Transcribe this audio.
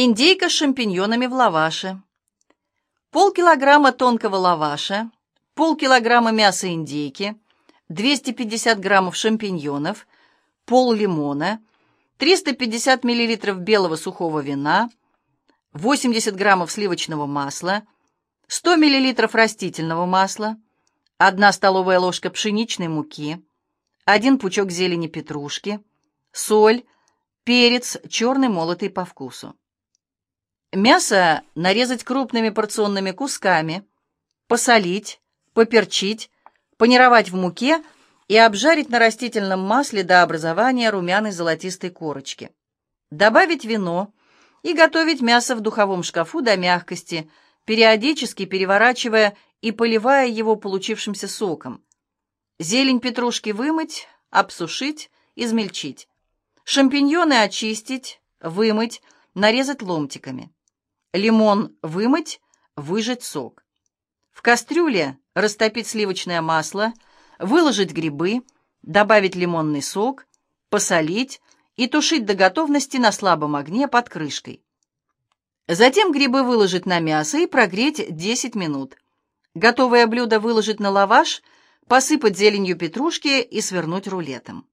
Индейка с шампиньонами в лаваше. Полкилограмма тонкого лаваша, полкилограмма мяса индейки, 250 граммов шампиньонов, пол лимона, 350 миллилитров белого сухого вина, 80 граммов сливочного масла, 100 миллилитров растительного масла, 1 столовая ложка пшеничной муки, 1 пучок зелени петрушки, соль, перец черный молотый по вкусу. Мясо нарезать крупными порционными кусками, посолить, поперчить, панировать в муке и обжарить на растительном масле до образования румяной золотистой корочки. Добавить вино и готовить мясо в духовом шкафу до мягкости, периодически переворачивая и поливая его получившимся соком. Зелень петрушки вымыть, обсушить, измельчить. Шампиньоны очистить, вымыть, нарезать ломтиками. Лимон вымыть, выжать сок. В кастрюле растопить сливочное масло, выложить грибы, добавить лимонный сок, посолить и тушить до готовности на слабом огне под крышкой. Затем грибы выложить на мясо и прогреть 10 минут. Готовое блюдо выложить на лаваш, посыпать зеленью петрушки и свернуть рулетом.